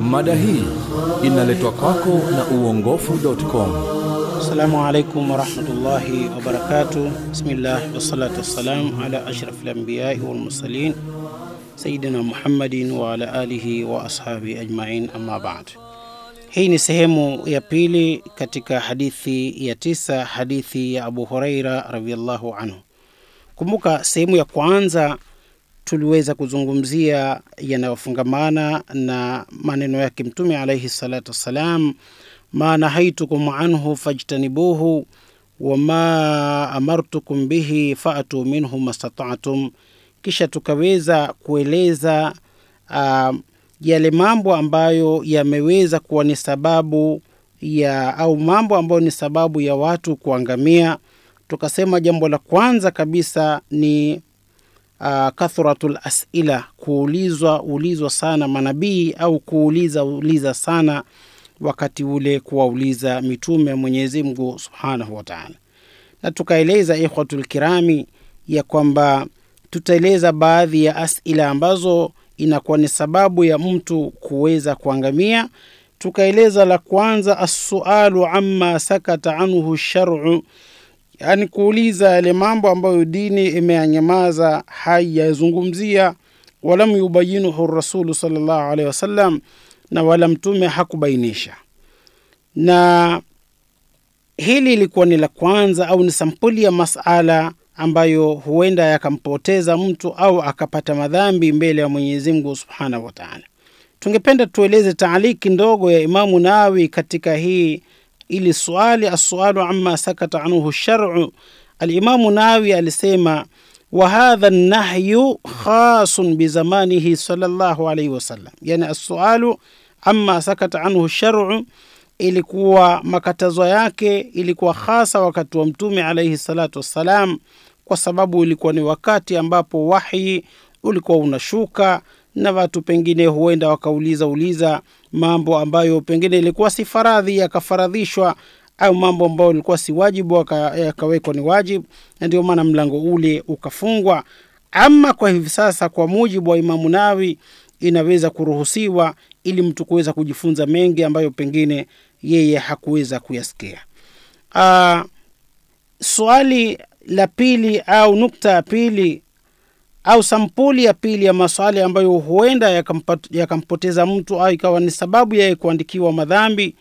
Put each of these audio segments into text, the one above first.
Mada hii inaletwa kwako na uongofu.com. Assalamu alaikum warahmatullahi wabarakatuh. Bismillah wassalatu wassalam ala ashrafil anbiyai wal mursalin sayidina Muhammadin wa ala alihi wa ashabi ajmain, amma ba'd. Hii ni sehemu ya pili katika hadithi ya tisa, hadithi ya Abu Huraira radhiyallahu anhu. Kumbuka sehemu ya kwanza tuliweza kuzungumzia yanayofungamana na maneno yake Mtume alaihi salatu wassalam, ma nahaitukum anhu fajtanibuhu wama amartukum bihi fatu minhu mastata'tum. Kisha tukaweza kueleza uh, yale mambo ambayo yameweza kuwa ni sababu ya au mambo ambayo ni sababu ya watu kuangamia. Tukasema jambo la kwanza kabisa ni uh, kathratul asila, kuulizwa ulizwa sana manabii au kuuliza uliza sana wakati ule kuwauliza mitume ya Mwenyezi Mungu Subhanahu wa Ta'ala, na tukaeleza ikhwatul kirami ya kwamba tutaeleza baadhi ya asila ambazo inakuwa ni sababu ya mtu kuweza kuangamia. Tukaeleza la kwanza, assualu ama sakata anhu shar'u, yaani kuuliza yale mambo ambayo dini imeanyamaza haiyazungumzia, walam yubayinuhu rasulu salllahu alehi wasallam, na wala mtume hakubainisha. Na hili ilikuwa ni la kwanza au ni sampuli ya masala ambayo huenda yakampoteza mtu au akapata madhambi mbele ya Mwenyezi Mungu Subhanahu wa Ta'ala. Tungependa tueleze taaliki ndogo ya Imamu nawi katika hii ili swali aswalu amma sakata anhu shar'u. Alimamu nawi alisema wa hadha nahyu khasun bizamanihi sallallahu alayhi wasallam, yani aswalu amma sakata anhu shar'u ilikuwa makatazo yake ilikuwa hasa wakati wa Mtume alaihi salatu wassalam, kwa sababu ilikuwa ni wakati ambapo wahi ulikuwa unashuka na watu pengine huenda wakauliza uliza mambo ambayo pengine ilikuwa si faradhi yakafaradhishwa, au mambo ambayo ilikuwa si wajibu yakawekwa ni wajibu, na ndio maana mlango ule ukafungwa. Ama kwa hivi sasa, kwa mujibu wa Imamu Nawi, inaweza kuruhusiwa ili mtu kuweza kujifunza mengi ambayo pengine yeye hakuweza kuyasikia. Uh, swali la pili au nukta ya pili au sampuli ya pili ya maswali ambayo huenda yakampoteza ya mtu au ikawa ni sababu yeye kuandikiwa madhambi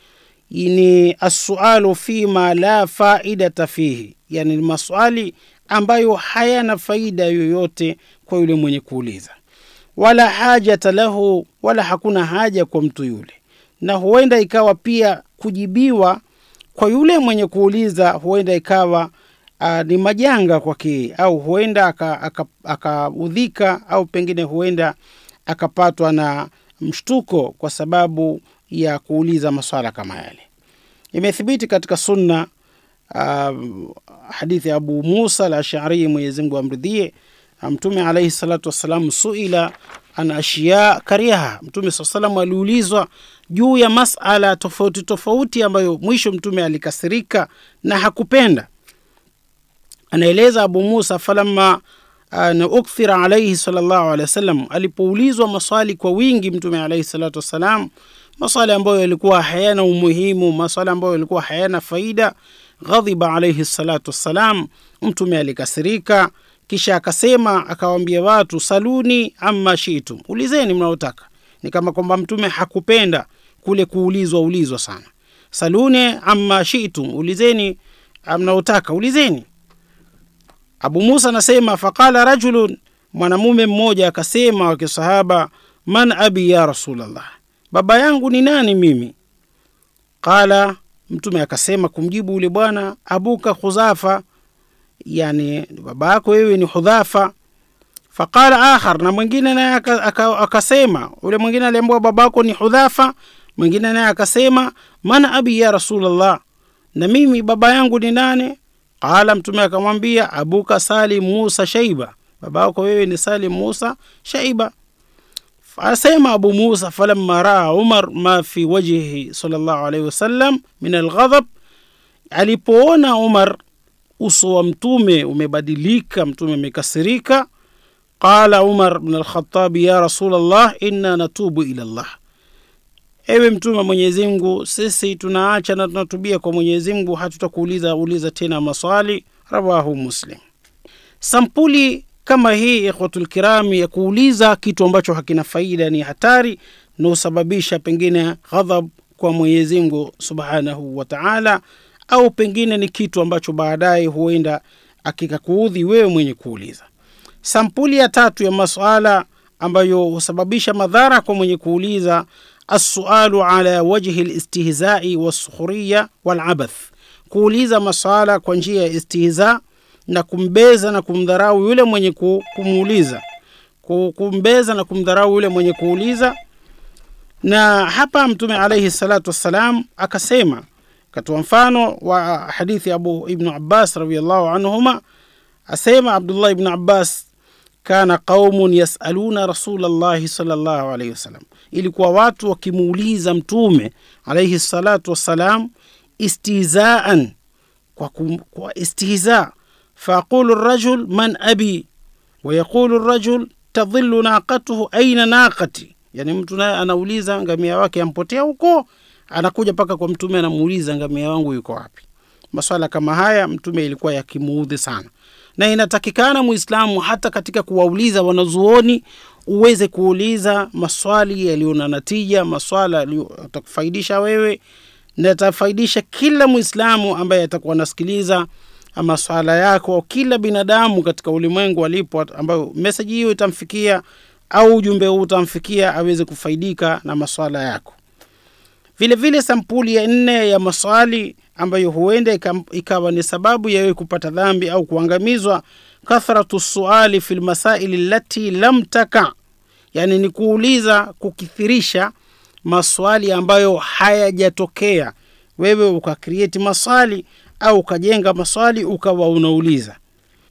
ni assualu fima la faidata fihi, yani ni maswali ambayo hayana faida yoyote kwa yule mwenye kuuliza. Wala hajata lahu, wala hakuna haja kwa mtu yule, na huenda ikawa pia kujibiwa kwa yule mwenye kuuliza huenda ikawa uh, ni majanga kwake, au huenda akaudhika aka, aka au pengine huenda akapatwa na mshtuko kwa sababu ya kuuliza maswala kama yale. Imethibiti katika Sunna uh, hadithi ya Abu Musa al-Ash'ari, Mwenyezi Mungu amridhie Mtume alaihi salatu wassalam suila an ashiya kariha, Mtume saa salam aliulizwa juu ya masala tofauti tofauti ambayo mwisho Mtume alikasirika na hakupenda. Anaeleza Abu Musa, falamma na ukthira alaihi sallallahu alaihi wasallam, alipoulizwa maswali kwa wingi Mtume alaihi salatu wassalam, maswali ambayo yalikuwa hayana umuhimu, maswali ambayo yalikuwa hayana faida, ghadhiba alaihi salatu wassalam, Mtume alikasirika kisha akasema akawaambia watu saluni amma shitum, ulizeni mnaotaka. Ni kama kwamba mtume hakupenda kule kuulizwa ulizwa sana. Saluni amma shitum, ulizeni mnaotaka, ulizeni. Abu Musa anasema faqala rajulun, mwanamume mmoja akasema wa kisahaba, man abi ya Rasulullah, baba yangu ni nani mimi? Qala, mtume akasema kumjibu ule bwana, abuka Khuzafa yani baba yako wewe ni Hudhafa. Faqala akhar, na mwingine naye akasema, ule mwingine aliambiwa babako ni Hudhafa, mwingine naye akasema man abi ya Rasulullah, na mimi baba yangu ni nane? Qala, mtume akamwambia abuka Salim Musa Shaiba, baba yako wewe ni Salim Musa Shaiba. Asema Abu Musa, falamma raa Umar ma fi wajhihi sallallahu alayhi wasallam min alghadab, alipoona Umar uso wa mtume umebadilika, mtume amekasirika. qala umar bn alkhatabi ya rasul llah inna natubu ila llah ewe mtume wa mwenyezi mungu sisi tunaacha na tunatubia kwa mwenyezi mungu hatutakuuliza uliza tena maswali. Rawahu muslim. Sampuli kama hii ikhwatul kirami, ya kuuliza kitu ambacho hakina faida ni hatari na husababisha pengine ghadhab kwa mwenyezi mungu subhanahu wa taala au pengine ni kitu ambacho baadaye huenda akikakuudhi wewe mwenye kuuliza. Sampuli ya tatu ya masuala ambayo husababisha madhara kwa mwenye kuuliza assualu ala wajhi listihzai wassukhuriya walabath kuuliza masala kwa njia ya istihza na kumbeza na kumdharau yule mwenye kumuuliza. Kumbeza na kumdharau yule mwenye kuuliza. Na hapa mtume alaihi salatu wassalam akasema katoa mfano wa hadithi abu ibnu abbas radiallahu anhuma. Asema abdullah ibnu abbas kana qaumun yasaluna rasula llahi salllahu alaihi wasallam ilikuwa watu wakimuuliza mtume alaihi salatu wassalam istihzaan kwa, kwa istihza. Faqulu rajul man abi? Wayaqulu rajul tadhilu naqatuhu aina naqati. Yani mtu naye anauliza ngamia wake ampotea huko? Anakuja mpaka kwa mtume anamuuliza ngamia wangu yuko wapi maswala kama haya mtume ilikuwa yakimuudhi sana. Na inatakikana muislamu hata katika kuwauliza wanazuoni uweze kuuliza maswali yaliyo na natija maswala yatakufaidisha wewe na yatafaidisha kila Muislamu ambaye atakuwa anasikiliza maswala yako kila binadamu katika ulimwengu alipo ambayo meseji hiyo itamfikia au ujumbe huu utamfikia aweze kufaidika na maswala yako vile vile sampuli ya nne ya maswali ambayo huenda ikawa ni sababu ya wewe kupata dhambi au kuangamizwa kathratu suali fil masaili lati lam taka. Yani ni kuuliza kukithirisha maswali ambayo hayajatokea. Wewe ukakrieti maswali au ukajenga maswali ukawa unauliza.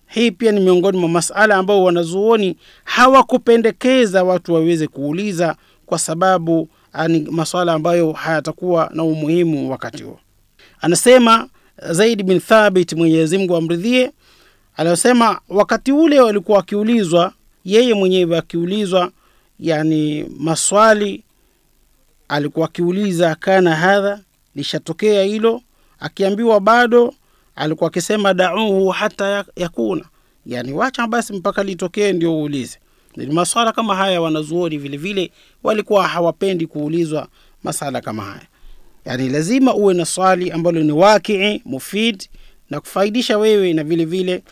Hii pia ni miongoni mwa masala ambao wanazuoni hawakupendekeza watu waweze kuuliza kwa sababu ni maswala ambayo hayatakuwa na umuhimu wakati huo. Anasema zaid bin thabit mwenyezi mungu amridhie anasema wakati ule walikuwa wakiulizwa yeye mwenyewe akiulizwa yani maswali alikuwa akiuliza kana hadha? Lishatokea hilo akiambiwa bado alikuwa akisema dauhu hata yakuna. Yani wacha basi mpaka litokee ndio uulize maswala kama haya wanazuoni vile vile walikuwa hawapendi kuulizwa masala kama haya. Yani lazima uwe na swali ambalo ni wakii mufid na kufaidisha wewe na vile vile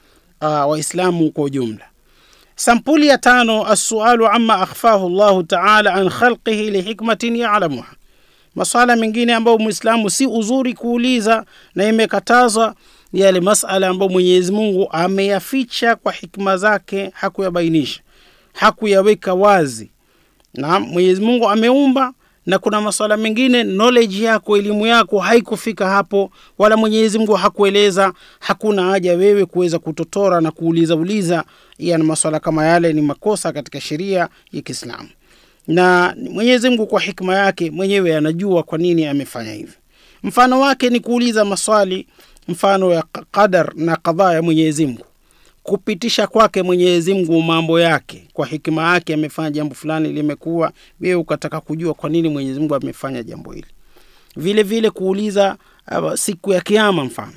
uh, waislamu kwa ujumla. Sampuli ya tano assualu amma akhfahu Allah taala an khalqihi lihikmatin yalamuha. Maswala mengine ambayo muislamu si uzuri kuuliza na imekatazwa ni yale masala ambayo mwenyezi mungu ameyaficha kwa hikma zake hakuyabainisha hakuyaweka wazi. Na mwenyezi mungu ameumba na kuna masuala mengine knowledge yako elimu yako haikufika hapo wala mwenyezi mungu hakueleza hakuna haja wewe kuweza kutotora na kuuliza uliza yani maswala kama yale ni makosa katika sheria ya kiislamu. Na mwenyezi mungu kwa hikma yake mwenyewe anajua kwa nini amefanya hivi. Mfano wake ni kuuliza maswali mfano ya qadar na kadhaa ya mwenyezi mungu kupitisha kwake mwenyezi mungu mambo yake. Kwa hikima yake amefanya jambo fulani limekuwa wewe ukataka kujua kwa nini mwenyezi mungu amefanya jambo hili. Vile vile kuuliza uh, siku ya kiyama mfano.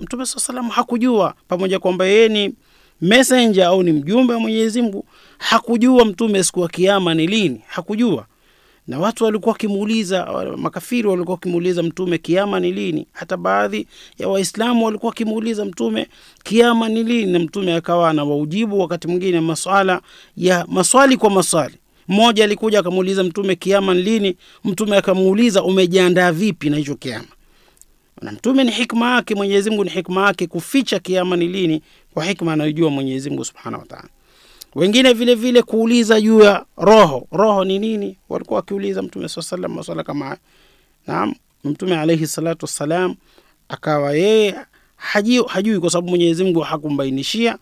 Mtume salam hakujua pamoja kwamba yeye ni messenger au ni mjumbe wa mwenyezi mungu hakujua mtume siku ya kiyama ni lini. Hakujua na watu walikuwa wakimuuliza makafiri walikuwa wakimuuliza mtume kiama ni lini? Hata baadhi ya waislamu walikuwa wakimuuliza mtume kiama ni lini? Na mtume akawa na waujibu wakati mwingine maswala ya maswali kwa maswali. Mmoja alikuja akamuuliza mtume kiama ni lini? Mtume akamuuliza umejiandaa vipi na hicho kiama? Na mtume ni hikma yake mwenyezi mungu ni hikma yake kuficha kiama ni lini kwa hikma anayojua mwenyezi mungu subhanahu wataala wengine vile vile kuuliza juu ya roho. Roho ni nini? Walikuwa wakiuliza mtume saa salam maswala kama hayo naam mtume alaihi salatu wassalam akawa yeye hajui, hajui kwa sababu mwenyezi mungu hakumbainishia.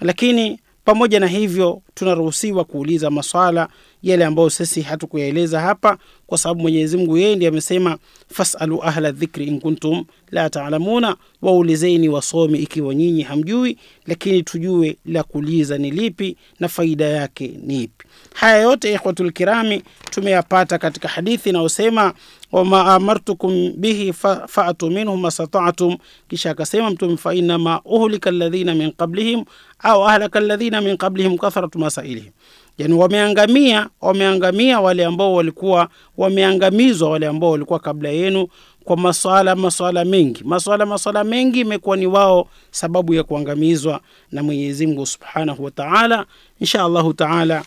Lakini pamoja na hivyo tunaruhusiwa kuuliza maswala yale ambayo sisi hatukuyaeleza hapa kwa sababu mwenyezi mungu yeye ndiye amesema fasalu ahla dhikri in kuntum la taalamuna waulizeni wasomi ikiwa nyinyi hamjui lakini tujue la kuuliza ni lipi na faida yake ni ipi. Haya yote ikhwatul kirami tumeyapata katika hadithi inayosema wama amartukum bihi fa- faatu minhu mastataatum kisha akasema mtume fainama uhlika alladhina min qablihim au ahlaka alladhina min qablihim kathratu masailihim yani wameangamia wameangamia wale ambao walikuwa wameangamizwa wale ambao walikuwa kabla yenu kwa maswala maswala mengi. Maswala maswala mengi imekuwa ni wao sababu ya kuangamizwa na mwenyezi mungu subhanahu wa taala. Insha allahu taala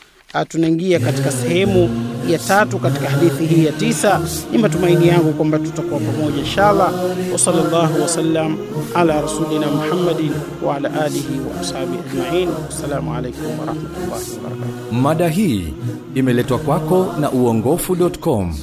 tunaingia katika sehemu ya tatu katika hadithi hii ya tisa ni matumaini yangu kwamba tutakuwa pamoja inshallah wa sallallahu wasallam ala rasulina muhammadin wa ala alihi wa ashabi ajmain wassalamu alaikum wa barakatuh. Mada hii imeletwa kwako na uongofu.com.